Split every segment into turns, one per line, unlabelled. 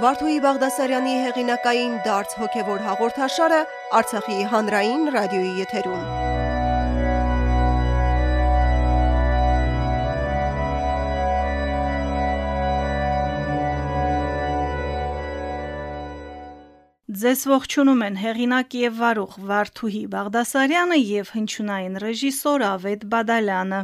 Վարդուհի Բաղդասարյանի հեղինակային դարձ հոգևոր հաղորդաշարը Արցախի հանրային ռադիոյի եթերում։
Ձեզ ողջունում են հեղինակ եւ վարող Վարդուհի Բաղդասարյանը եւ հնչյունային ռեժիսոր Ավետ Բադալյանը։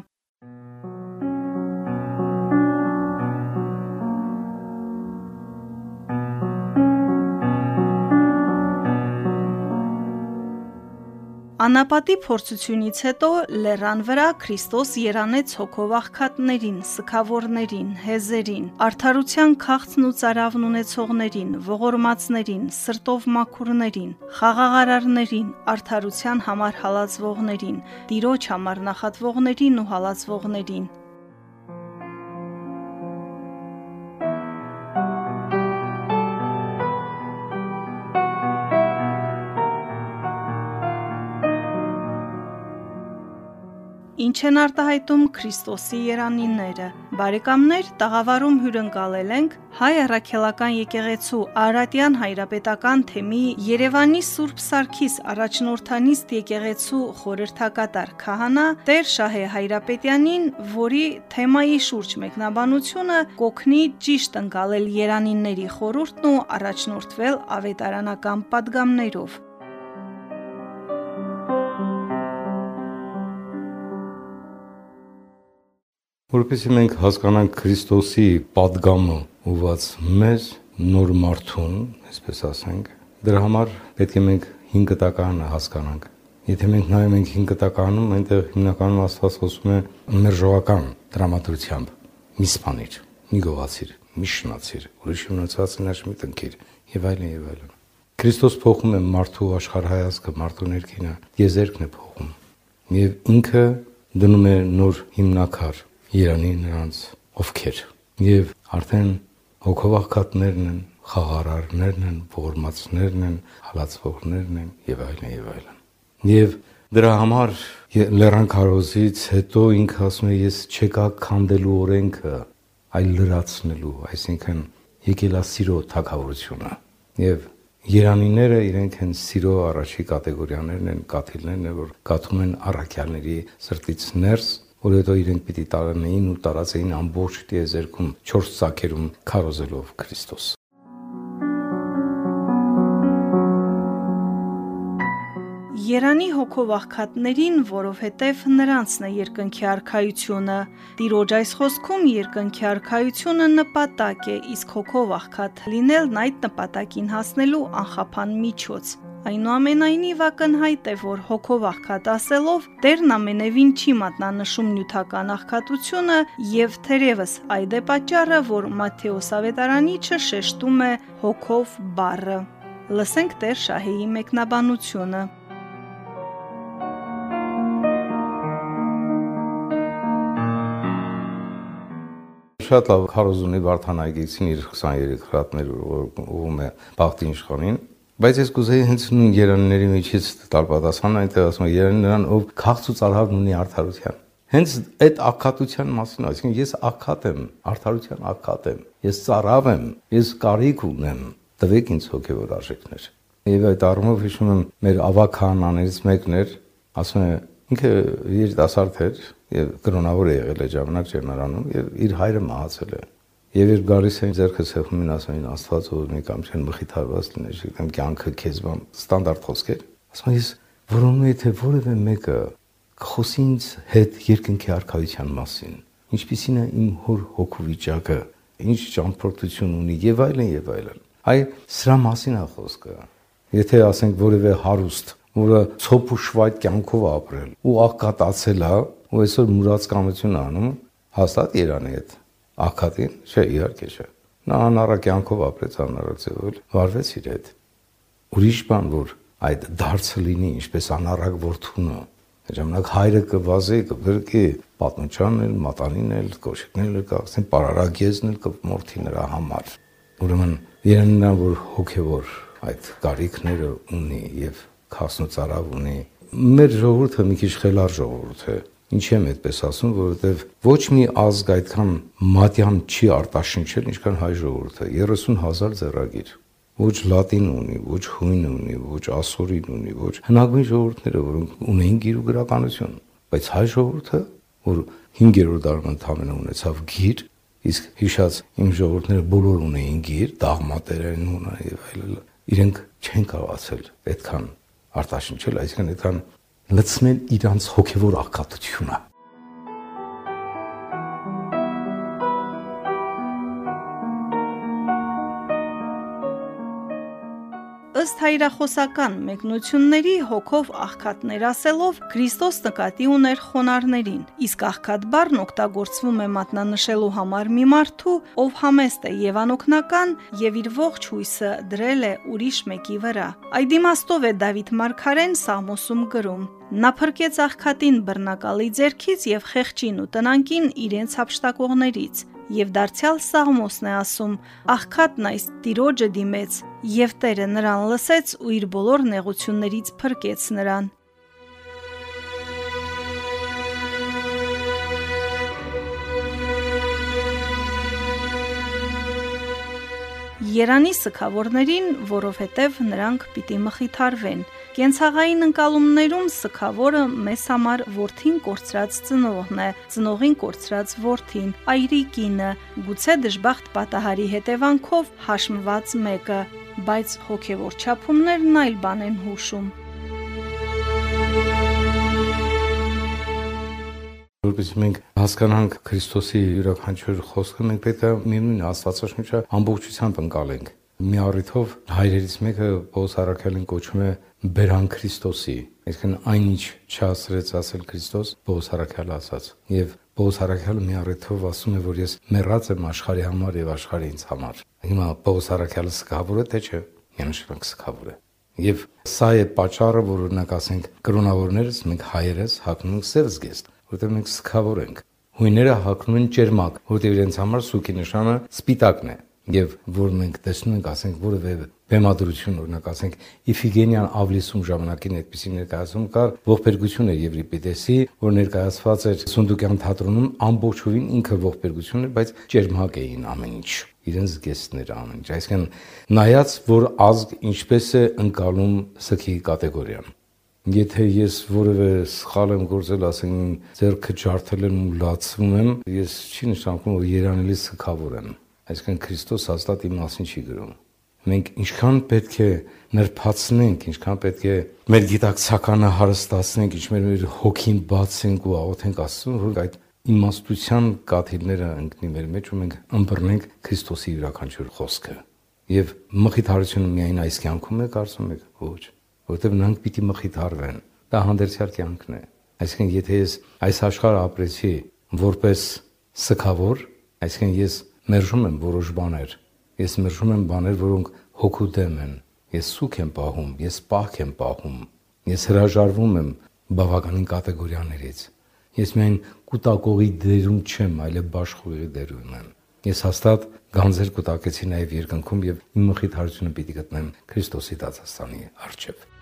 Անապատի փորձությունից հետո լեռան վրա Քրիստոս երանեց հոգով աղքատներին, սքավորներին, հեզերին, արդարության քաղցն ու ծարավն ունեցողներին, ողորմածներին, սրտով մաքուրներին, խաղաղարարներին, արդարության համար հալածվողներին, տիրոջ համար նախատվողներին ու հալածվողներին, Ինչ են արտահայտում Քրիստոսի երանինները։ Բարեկամներ, տաղավարում հյուրընկալել ենք Հայ առաքելական եկեղեցու Արատյան հայրապետական թեմի Երևանի Սուրբ Սարգիս առաջնորդանիստ եկեղեցու խորհրդակատար քահանա Տեր Շահե Հայրապետյանին, որի թեմայի շուրջ մեկնաբանությունը կոգնի ճիշտ ընկալել երանինների խորհուրդն ու առաջնորդվել ավետարանական падգամներով։
Որպեսզի մենք հասկանանք Քրիստոսի падգամը ուված մեզ նոր մարդուն, այսպես ասենք, դրա համար պետք է մենք 5 կտականը հասկանանք։ Եթե մենք նայում ենք 5 կտականում, այնտեղ հիմնականում Աստված խոսում է մերժողական դրամատուրգությամբ՝ մի սպանիր, մի գովացիր, մի շնացիր, ուրիշ ունեցածն աշ մի տնքիր եւ այլն եւ այլն։ Քրիստոս փոխում է մարդու աշխարհայացքը, մարդու ներքինը, եզերքն է փոխում։ Եվ ինքը դնում է նոր հիմնակար Իրանի նրանց ովքեր եւ արդեն հոգովախքատներն են, խաղարարներն են, ողորմածներն են, հալածվողներն են եւ այլն եւ այլն։ Եվ դրա համար լեռան քարոզից հետո ինքը ասում է ես չեկա քանդելու օրենքը, այլ լրացնելու, այսինքն եկելասիրո թակավորությունը։ Եւ Երանիները իրենք են սիրո առաջի կատեգորիաներն են, կաթիլներն են, որ կաթում են առաքյալների սրտից ներս որ հետո իրենք պիտի տարանեին ու տարածեին ամբողջ տիեզերքում 4 ցակերում քարոզելով Քրիստոս։
Երանի հոգով աղքատներին, որովհետև նրանցն է երկնքի արխայությունը։ Տիրոջ այս խոսքում երկնքի արխայությունը նպատակ է, իսկ հոգով աղքատ լինելն այդ նպատակին հասնելու անխափան միջոց։ Այնուամենայնիվ ակնհայտ է, որ հոգով աղքատ ասելով Տերն ամենևին չի մատնանշում նյութական աղքատությունը եւ թերևս այդ է պատճառը, որ Մատթեոս ավետարանիչը շեշտում է հոգով բառը։ Լսենք Տեր Շահեի մեկնաբանությունը։
շատ լավ քարոզ ունի Վարդան այգեցին իր 23 հրատներ ուղում է Բախտի իշխանին Բայց ես կուզեի հենց նույն երանների միջից տալ պատասխան, այնտեղ ասում եմ երան նրան ով քաղց ու ծարավն ունի արդարության։ Հենց այդ ակատության մասին, այսինքն ես ակատ եմ, արդարության ակատ եմ, ես ծարավ եմ, ես կարիք ունեմ, տվեք ինձ հոգևոր արժեքներ։ Եվ այդ առումով հիշում եմ մեր ավակ քահանաներից մեկն էր, ասում է ինքը երիտասարդ էր եւ կրոնավոր է եղել այդ ժամանակ Ջերմարանում եւ իր հայրը մահացել է Եվ երբ գալիս էին ցեղում են ասում են Աստված որ մի կամ չեն մխիթարված լիներ, չգիտեմ կյանքը քեզ բան ստանդարտ խոսքեր։ Ասում ես որոնում է թե որևէ մեկը խոսի ինձ հետ երկնքի արխայության մասին։ Ինչպիսին է իմ հոր հոգու վիճակը, ինչ ճամփորդություն ունի եւ այլն եւ այլն։ Այ սրա մասին է խոսքը։ Եթե ասենք որևէ հարուստ, որը ցոփ ու շվայտ կյանքով ապրել ու աղքատացել է, ու այսօր մուրացկանություն անում, հաստատ Իրանի հետ ակադին, չէ, իհարկե չէ։ Նա անառակյանքով ապրեց անառակցել, վարվեց իր հետ։ Ուրիշ բան, որ այդ դարձը լինի, ինչպես անառակ որդունը, ժամանակ հայրը կվազի, կբրկի պատմությանն էլ, մատանին էլ, կոշիկներն էլ կաղցեն, պարարագեզն էլ կմորթի նրա համար։ Ուրեմն երեննա որ հոգևոր այդ կարիքները ունի եւ քասնուծարավ ունի։ Մեր ժողովուրդը մի քիչ խելար ժողովուրդ է Ինչի եմ այդպես ասում, որովհետև ոչ մի ազգ այդքան մատյան չի արտաշնչել, ինչքան հայ ժողովուրդը. 30000 ձեռագիր ոչ լատին ունի, ոչ հույն ունի, ոչ ասորին ունի, ոչ հնագույն ժողովուրդները, որոնք ունեին գիր ու գրականություն, բայց հայ ժողովուրդը, որ 5-րդ դարում ընդամենը ունեցավ գիր, իսկ հիշած իմ ժողովուրդները բոլոր ունեին գիր, դաղմատերեն ունեն եւ այլն, իրենք չեն կարողացել այդքան արտաշնչել, այսինքն այդքան լցնել իրանց հոգևոր աղքատությունը
ըստ հայրախոսական մեկնությունների հոգով աղքատներ ասելով Քրիստոս նկատի ուներ խոնարներին, իսկ աղքատ բառն օգտագործվում է մատնանշելու համար մի մարդու, ով համեստ է եւ անօքնական եւ իր ողջ հույսը դրել է ուրիշ մեկի վրա։ Այդ իմաստով է Դավիթ Մարգարեն Սաղմոսում գրում. Նա փրկեց աղքատին բռնակալի ձեռքից եւ խեղճին ու տնանկին իրենց հապշտակողներից եւ դարձյալ Սաղմոսն է ասում. աղքատն այս տիրոջը դիմեց եւ Տերը նրան լսեց ու իր բոլոր նեղություններից փրկեց նրան։ Երանի սքավորներին, որովհետև նրանք պիտի մխիթարվեն։ Կենցաղային ընկալումներում սքավորը մեզ համար worth-ին կորցրած ծնողն է, ծնողին կորցրած worth-ին, այրիկինը, գուցե դժբախտ պատահարի հետևանքով հաշմված մեկը, բայց հոգևոր չափումներն այլ բան են հուշում։
որպես մենք հասկանանք Քրիստոսի յուրաքանչյուր խոսքը, մենք պետք է միևնույն Աստվածաշունչը ամբողջությամբ ընկալենք։ Մի առիթով հայրերից մեկը Պողոս Արաքելին կոչում է Բերան Քրիստոսի, այսինքն այնինչ չասրեց ասել Քրիստոս, Պողոս Արաքելը ասաց։ Եվ Պողոս Արաքելը մի առիթով ասում է, որ ես մեռած եմ աշխարհի համար եւ աշխարհը ինձ համար։ Հիմա Պողոս Արաքելը սկավոր է թե չէ։ Միանշանակ սկավոր է։ Եվ սա է պատճառը, որ օրինակ ասենք կրոնավորներս մենք հայերս հակնում սև զգեստ որտեղ մենք սկավոր ենք։ Հույները հակնում են ճերմակ, որտեղ իրենց համար սուքի նշանը սպիտակն է եւ որ մենք տեսնում ենք, ասենք, որևէ բեմադրություն, օրինակ ասենք Իֆիգենիան Ավլիսում ժամանակին այդպեսի ներկայացում կար ողբերգությունը Եվրիպիդեսի, որ ներկայացված էր Սունդուկյան թատրոնում ամբողջովին ինքը ողբերգություն էր, բայց ճերմակ էին ամեն ինչ իրենց գեստները ամեն ինչ այսինքն նայած որ ազգ ինչպես է ընկալում սքի կատեգորիան Եթե ես որևէ սխալ եմ գործել, ասենք ձերքը ջարդել եմ ու լացվում եմ, ես չի նշանակում, որ երանելի սքավոր եմ։ Այսինքն Քրիստոս հաստատ իմ մասին չի գրում։ Մենք ինչքան պետք է նրբացնենք, ինչքան պետք է մեր գիտակցականը հարստացնենք, ինչքան մեր հոգին բացենք ու աղոթենք Աստծուն, որ այդ իմաստության կաթիլները ընկնի մեր մեջ ու մենք ըմբռնենք Քրիստոսի յուրաքանչյուր խոսքը։ Եվ մխիթարությունը միայն այս կյանքում է, կարծում եք, ոչ որովհետև նրանք պիտի մխիթարվեն։ Դա հանդերձյալ կյանքն է։ Այսինքն, եթե ես այս աշխարհը ապրեցի որպես սքավոր, այսինքն ես մերժում եմ որոշ բաներ։ Ես մերժում եմ բաներ, որոնք հոգու դեմ են։ Ես սուք եմ պահում, ես պահք եմ պահում։ Ես հրաժարվում եմ բավականին կատեգորիաներից։ Ես միայն կൂട്ടակողի դերում չեմ, այլև աշխույղի դերում եմ։ Ես հաստատ գանձեր կուտակեցի նաև երկնքում եւ իմ մխիթարությունը պիտի գտնեմ Քրիստոսի դասաստանի առջև։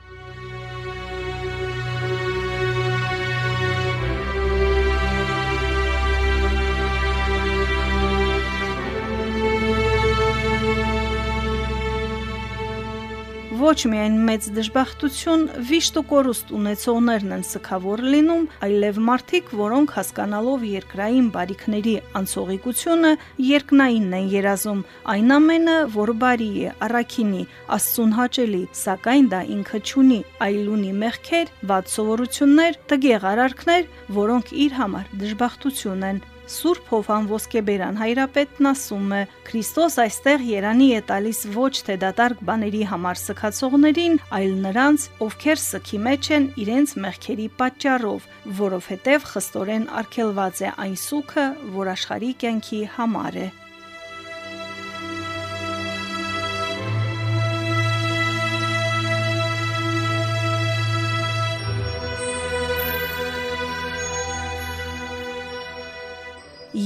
Ոչ միայն մեծ դժբախտություն վիշտ ու կորուստ ունեցողներն են սքավոր լինում, այլև մարդիկ, որոնք հասկանալով երկրային բարիքների անցողիկությունը, երկնայինն են երազում, այն ամենը, որ բարի է, առաքինի, աստծուն հաճելի, սակայն դա ինքը չունի, այլ ունի մեղքեր, վատ սովորություններ, տգեղ արարքներ, որոնք իր համար դժբախտություն են։ Սուրբ Հովհան Ոսկեբերան հայրապետն ասում է. Քրիստոս այստեղ Երանի է տալիս ոչ թե դատարկ բաների համար սքացողներին, այլ նրանց, ովքեր սքի մեջ են իրենց մեղքերի պատճառով, որովհետև խստորեն արգելված է այն սուքը, որ աշխարհի կյանքի համար է։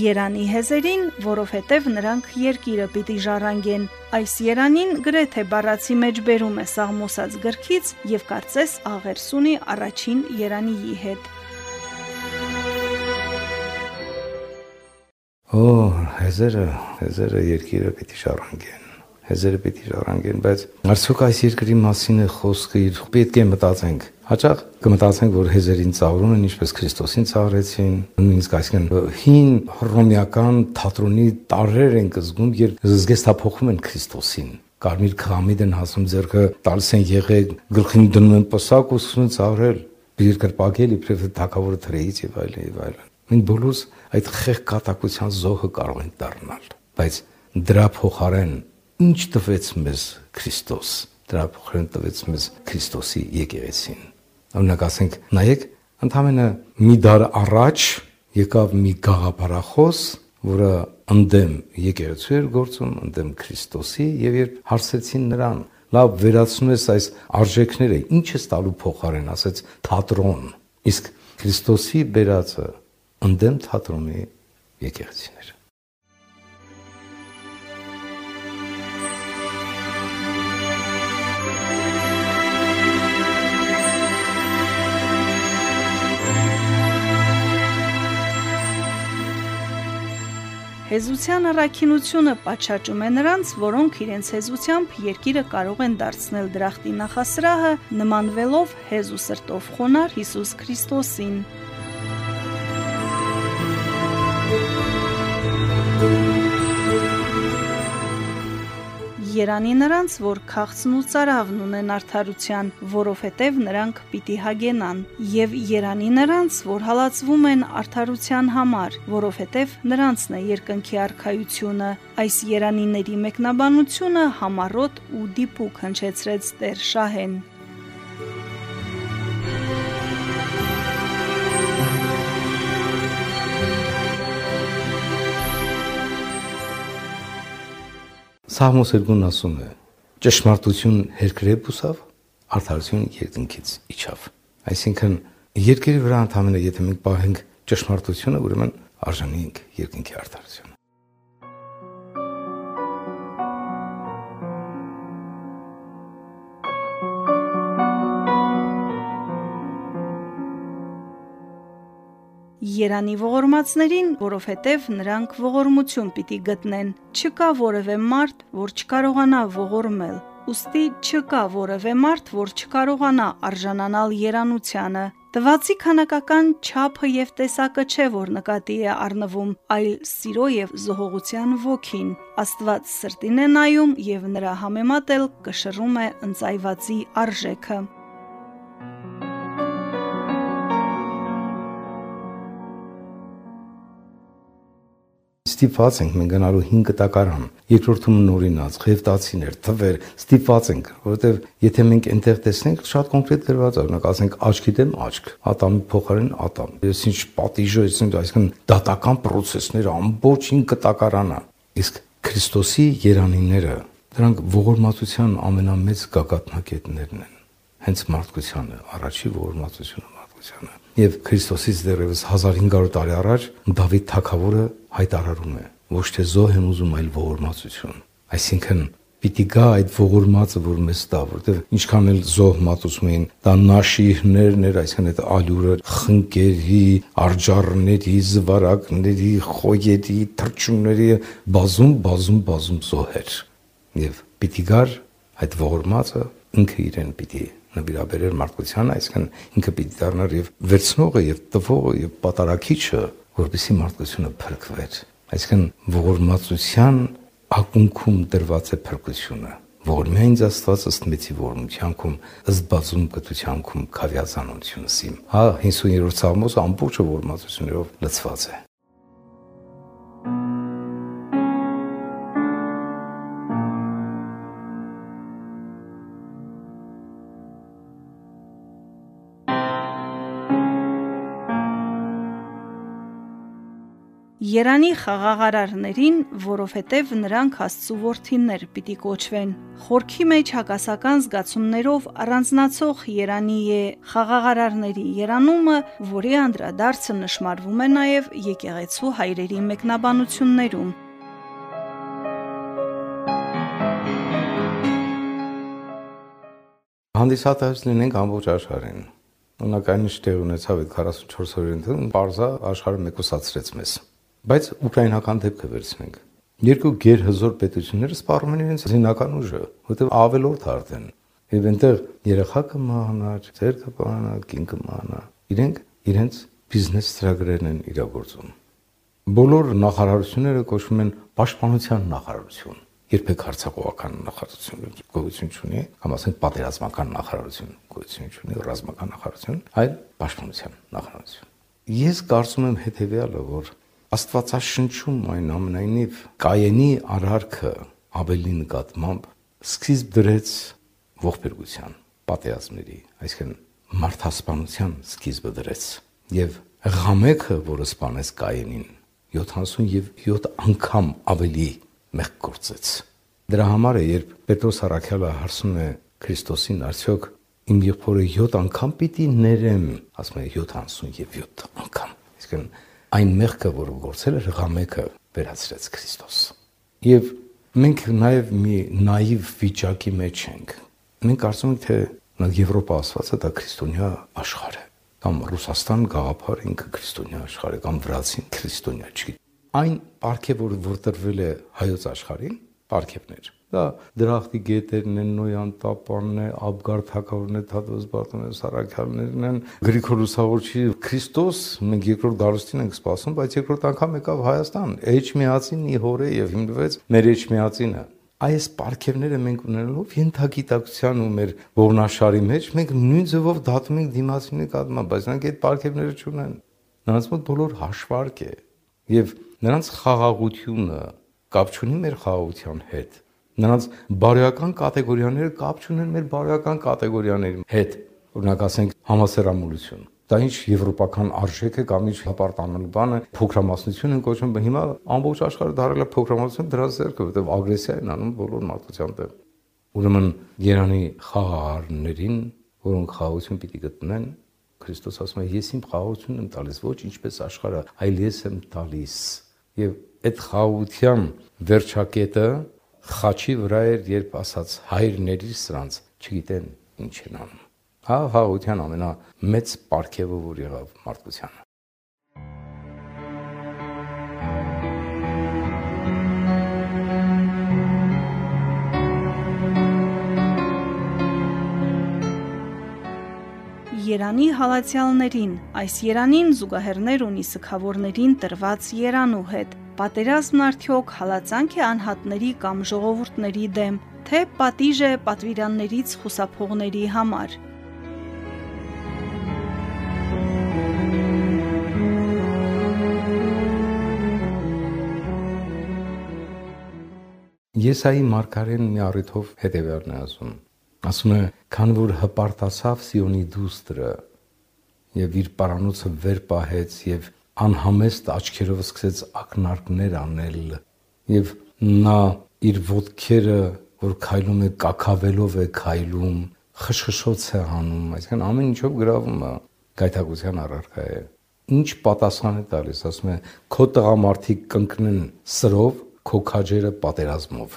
Երանի հեզերին, որովհետև նրանք երկիրը պիտի ժառանգեն։ Այս Երանին գրեթե բառացի մեջ բերում է Սաղմոսած գրքից եւ կարծես աղերսունի առաջին Երանիի հետ։
Օ, հեզերը, հեզերը երկիրը պիտի ժառանգեն հեզերը պիտի ժառանգեն, բայց արդյոք այս երկրի մասին է խոսքը, պետք է մտածենք։ Հաճախ կմտածենք, որ հեզերին ծաղրում են, ինչպես Քրիստոսին ծաղրեցին, նույնիսկ այսինքն հին հռոմեական թատրոնի տարրեր են կզգում, երբ զգեստափոխում են Քրիստոսին կարմիր քամիդ են հասում ձեռքը տալիս են եղեկ գլխին դնում են պսակ ու սկսում ծաղրել երկրպագել իբրև թակավորը թրեից եւ այլն եւ այլն մենք բոլորս այդ խեղ կատակության զոհը կարող ենք դառնալ բայց դրա փոխարեն ինչ տվեց մեզ Քրիստոս դրա փոխարեն տվեց մեզ Քրիստոսի եկեղեցին օրինակ ասենք նայեք ընդամենը մի դար առաջ եկավ մի գաղափարախոս որը ընդդեմ եկեղեցու էր գործում ընդդեմ Քրիստոսի եւ երբ հարցեցին նրան լավ վերացնում ես այս արժեքները ինչ ես տալու փոխարեն ասեց թատրոն իսկ Քրիստոսի բերածը ընդդեմ թատրոնի եկեղեցին
Հեզության առաքինությունը պատշաճում է նրանց, որոնք իրենց հեզությամբ երկիրը կարող են դարձնել դրախտի նախասրահը, նմանվելով հեզու սրտով խոնար Հիսուս Քրիստոսին։ Երանի նրանց, որ քաղցն ու цаրավն ունեն արդարության, որովհետև նրանք պիտի հագենան, եւ Երանի նրանց, որ հալածվում են արդարության համար, որովհետև նրանցն է երկնքի արխայությունը։ Այս Երանիների մեկնաբանությունը համառոտ ու դիպուկ հնչեցրեց Տեր Շահեն։
Սաղմոս 2-ն ասում է. ճշմարտություն երկրե բուսավ, արդարություն երկնքից իջավ։ Այսինքն երկրի վրա ընդհանրապես եթե մենք պահենք ճշմարտությունը, ուրեմն արժանի ենք երկնքի արդարություն։
Երանի ողորմածներին, որովհետև նրանք ողորմություն պիտի գտնեն։ Չկա որևէ մարդ, որ չկարողանա ողորմել։ Ոստի չկա որևէ մարդ, որ չկարողանա արժանանալ երանությանը։ Տվացի քանակական չափը եւ տեսակը չէ, որ նկատի է առնվում, այլ սիրո եւ զոհողության ոգին։ Աստված սրտին է նայում եւ նրա համեմատ էլ կշռում է ընծայվածի արժեքը։
ստիպված ենք մենք գնալու 5 կտակարան երկրորդում նորինած խեվտացիներ թվեր ստիպված ենք որովհետև եթե մենք այնտեղ տեսնենք շատ կոնկրետ գրված է օրինակ ասենք աչքի դեմ աչք ատամի փոխարեն ատամ ես ինչ պատիժը այսինքն դատական process-ները ամբողջ 5 կտակարանը իսկ Քրիստոսի երանիները դրանք ողորմածության ամենամեծ գագաթնակետներն են հենց մարդկությանը առաջի ողորմածությունը մարդկությանը Եվ Քրիստոսից դեռևս 1500 տարի առաջ Դավիթ թագավորը հայտարարում է. ոչ թե զոհ եմ ուզում, այլ ողորմածություն։ Այսինքն պիտի գա այդ ողորմածը, որ մեզ տա, որտեղ ինչքան էլ զոհ մատուցում էին, դա նաշիհներն էր, այսինքն այդ ալյուրը խնկերի, արջառների, զվարակների, խոյերի, թրջունների բազում, բազում, բազում զոհեր։ Եվ պիտի գար այդ ողորմածը ինքը իրեն պիտի նվիրաբերել մարդկությանը, այսինքն ինքը պիտի դառնար եւ վերցնողը եւ տվողը եւ պատարակիչը, որպեսի մարդկությունը փրկվեր։ Այսինքն ողորմածության ակունքում դրված է փրկությունը որ միայն Աստված ըստ մեծի ողորմությանքում ըստ բազում կտությանքում քավյացանությունս իմ հա 50-րդ սաղմոսը ամբողջ ողորմածություններով լցված է
Երանի խաղաղարարներին, որովհետև նրանք Աստծո որդիններ պիտի կոչվեն։ Խորքի մեջ հակասական զգացումներով առանձնացող Երանի է խաղաղարարների Երանումը, որի անդրադարձը նշмарվում է նաև եկեղեցու հայրերի մեկնաբանություններում։
Հանդիսատես լինենք ամբողջ աշխարհին։ Ունականի շտեղ ունեցավ այդ 44 օրի ընթացքում, parza աշխարհը մեկուսացրեց մեզ։ Բայց ուկրաինական դեպքը վերցնենք։ Երկու գերհզոր պետությունները սպառում են իրենց զինական ուժը, որտեղ ավելորդ արդեն։ Եվ այնտեղ երեխա կմահանա, ծեր կմահանա, կին կմահանա։ Իրենք իրենց բիզնես ծրագրերն են իրագործում։ Բոլոր նախարարությունները կոչվում են պաշտպանության նախարարություն երբեք հարցակողական նախարարություն գոյություն չունի, կամ ասենք պատերազմական նախարարություն գոյություն չունի, ռազմական նախարարություն, այլ պաշտպանության նախարարություն։ Ես կարծում եմ հետեւյալը, որ Աստվածաշնչում այն ամենայնիվ Կայենի արարքը ավելի նկատմամբ սկիզբ դրեց ողբերգության, պատերազմների, այսինքն մարդասպանության սկիզբը դրեց եւ Ղամեքը, որը սپانեց Կայենին, 70 եւ 7 անգամ ավելի մեղ գործեց։ Դրա համար է, երբ Պետրոս Արաքյալը հարցում է Քրիստոսին, արդյոք իմ եղբորը 7 անգամ պիտի ներեմ, ասում է 70 եւ 7 անգամ։ Իսկն այն մեղքը, որը գործել էր Ղամեքը, վերացրեց Քրիստոս։ Եվ մենք նաև մի նաիվ վիճակի մեջ ենք։ Մենք կարծում ենք, թե Եվրոպա ասվածը դա քրիստոնյա աշխարհ է կամ Ռուսաստան գաղափար ինքը քրիստոնյա աշխարհ է կամ վրացին քրիստոնյա չի այն պարգև որ որտրվել է հայոց աշխարհին պարգևներ դա դրախտի գետերն են նոյան տապանն է աբգար թակավորն է թադոս բարտոմեոս սարաքյաններն են գրիգոր լուսավորչի քրիստոս մենք երկրորդ դարոստին ենք սպասում բայց երկրորդ անգամ եկավ հայաստան էջմիածին ի հորե եւ հիմնվեց մեր էջմիածինը այս պարգևները մենք ունենալով ենթագիտակցության ու մեր ողնաշարի մեջ մենք նույն ձևով դատում ենք դիմացինի կազմած, բայց նրանք այդ պարգևները չունեն։ Նրանց մոտ բոլոր հաշվարկ է եւ նրանց խաղաղությունը կապ չունի մեր խաղաղության հետ։ Նրանց բարոյական կատեգորիաները կապ չունեն մեր բարոյական կատեգորիաների հետ։ Օրինակ ասենք համասերամոլություն Դա ինչ եվրոպական արժեք է կամ ինչ հապարտանալ բանը փոքրամասնություն են կոչում, հիմա ամբողջ աշխարհը դարել է փոքրամասնություն դրա ձեռքը, որտեղ ագրեսիա են անում բոլոր մարդկության դեմ։ Ուրեմն Երանի խաղաղարներին, որոնք խաղաղություն պիտի գտնեն, Քրիստոս ասում է, ես իմ խաղաղությունն եմ տալիս, ոչ ինչպես աշխարհը, այլ ես եմ տալիս։ Եվ այդ խաղաղության վերջակետը խաչի վրա էր, երբ ասաց հայրների սրանց չգիտեն ինչ են անում հա հաղության ամենամեծ պարգևը որ եղավ մարդկությանը
Երանի հալացյալներին, այս Երանին զուգահեռներ ունի սքավորներին տրված Երանու հետ։ Պատերազմն արդյոք հալածանք է անհատների կամ ժողովուրդների դեմ, թե պատիժ է պատվիրաններից խուսափողների համար։
Եսայի մարգարեն մի առիթով հետևյալն է ասում։ Ասում է, քան որ հպարտացավ Սիոնի դուստրը եւ իր պարանոցը վեր պահեց եւ անհամեստ աչքերով սկսեց ակնարկներ անել եւ նա իր ոտքերը որ քայլում է կակավելով է քայլում խշխշոց է հանում այսինքն ամեն ինչով գրավում է գայթակության առարկա է ինչ պատասխան է տալիս ասում է քո տղամարդիկ կընկնեն սրով քո քաջերը պատերազմով։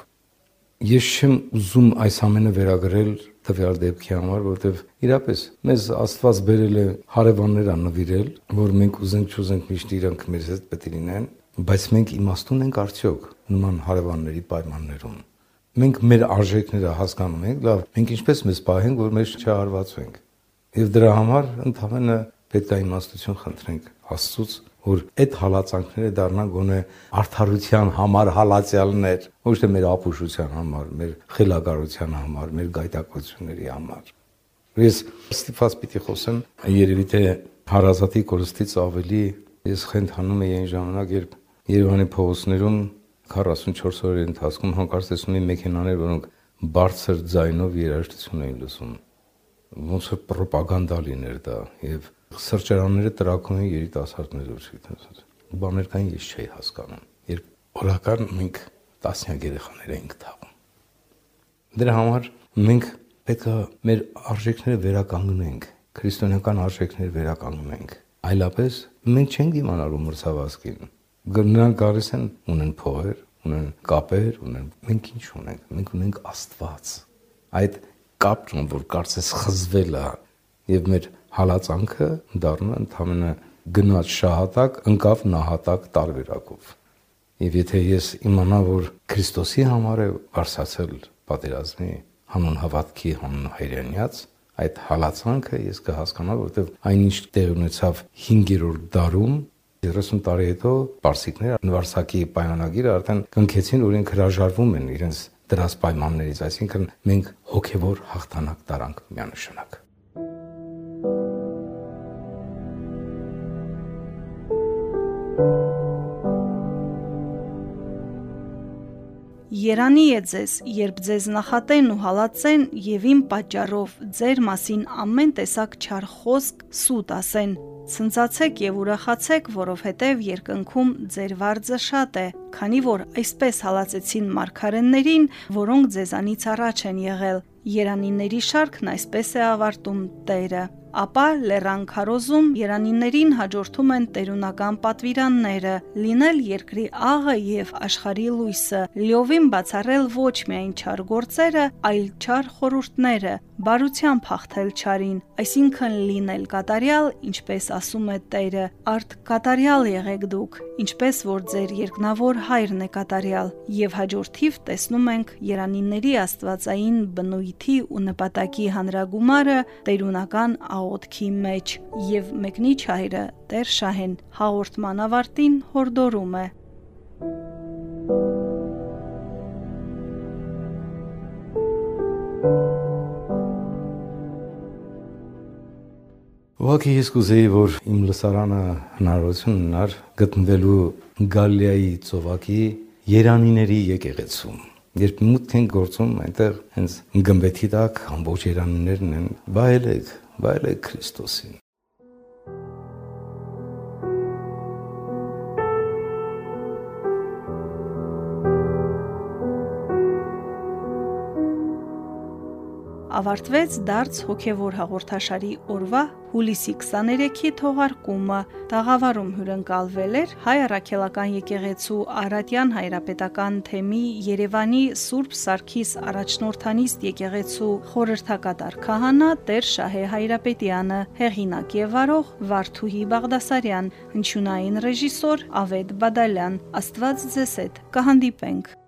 Ես չեմ ուզում այս ամենը վերագրել տվյալ դեպքի համար, որովհետև իրապես մեզ Աստված բերել է հարևաններ աննվիրել, որ մենք ուզենք չուզենք միշտ իրանք մեզ հետ պետք է լինեն, բայց մենք իմաստուն ենք արդյոք նման հարևանների պայմաններում։ Մենք մեր արժեքները հասկանում ենք, լավ, մենք ինչպես մեզ պահենք, որ մեզ չհարվածվենք։ Եվ դրա համար ընդհանրապես պետք է իմաստություն խնդրենք Աստծուց որ այդ հալածանքները դառնան գոնե արդարության համար հալածյալներ, ոչ թե մեր ապուշության համար, մեր խելագարության համար, մեր գայթակղությունների համար։ Ես ստիփած պիտի խոսեմ, երևի թե հարազատի կորստից ավելի ես խենթանում եի այն ժամանակ, երբ Երևանի փողոցներում 44 օրերի ընթացքում հանկարծ տեսնում եմ մեքենաներ, որոնք բարձր ձայնով երաժշտություն էին լսում։ Ոնց որ ռոպագանդա լիներ դա եւ սրճարանները տրակում են երիտասարդներով, չգիտեմ, բաներ կային ես չէի հասկանում։ Երբ օրական մենք տասնյակ երեխաներ էինք թաղում։ Դրա համար մենք պետք է մեր արժեքները վերականգնենք, քրիստոնեական արժեքներ վերականգնենք։ Այլապես մենք չենք իմանալու մրցավազքին։ Նրանք գալիս են ունեն փողեր, ունեն կապեր, ունեն մենք ինչ ունենք։ Մենք ունենք Աստված։ Այդ կապն որ կարծես խզվել է եւ մեր հալածանքը է ընդհանրապես գնաց շահատակ, ընկավ նահատակ տարբերակով։ Եվ եթե ես իմանա, որ Քրիստոսի համար է արսացել պատերազմի հանուն հավատքի հանուն հայրենյաց, այդ հալածանքը ես կհասկանա, որովհետև այնինչ տեղ ունեցավ 5-րդ դարում 30 տարի հետո պարսիկները նվարսակի պայմանագիրը արդեն կնքեցին, որ իրենք հրաժարվում են իրենց դրած պայմաններից, այսինքն մենք հոգևոր հաղթանակ տարանք միանշանակ։
Երանի է ձեզ, երբ ձեզ նախատեն ու հալածեն եւ իմ պատճառով ձեր մասին ամեն տեսակ չար խոսք սուտ ասեն։ Ցնծացեք եւ ուրախացեք, որովհետեւ երկնքում ձեր վարձը շատ է, քանի որ այսպես հալածեցին մարգարեններին, որոնք ձեզանից առաջ են եղել։ Երանիների շարքն այսպես է ավարտում. Տերը ապա լեռան քարոզում երանիներին հաջորդում են տերունական պատվիրանները՝ լինել երկրի աղը եւ աշխարհի լույսը, լիովին բացառել ոչ միայն չար գործերը, այլ չար խորուրդները, բարությամբ հաղթել չարին, այսինքն լինել կատարյալ, ինչպես ասում է Տերը, արդ կատարյալ եղեք դուք, ինչպես որ ձեր երկնավոր հայրն է կատարյալ, եւ հաջորդիվ տեսնում ենք Երանիների աստվածային բնույթի ու նպատակի հանրագումարը տերունական աղոթքի մեջ եւ մեկնիչ հայրը Տեր Շահեն հաղորդման ավարտին հորդորում է
Ուղղակի ես կուզեի, որ իմ լսարանը հնարավորություն ունար գտնվելու Գալիայի ծովակի Երանիների եկեղեցում։ Երբ մուտք են գործում, այնտեղ հենց գմբեթի տակ ամբողջ Երանիներն են վայելեք, վայելեք Քրիստոսին։
ավարտվեց դարձ հոգևոր հաղորդաշարի օրվա հուլիսի 23-ի թողարկումը։ Տաղավարում հյուրընկալվել էր Հայ Առաքելական եկեղեցու Արատյան հայրապետական թեմի Երևանի Սուրբ Սարգիս առաջնորդանիստ եկեղեցու խորհրդակատար քահանա Տեր Շահե Հայրապետյանը, հեղինակ եւ վարող Վարդուհի Բաղդասարյան, հնչյունային ռեժիսոր Ավետ Բադալյան։ Աստված ձեզ հետ։ Կհանդիպենք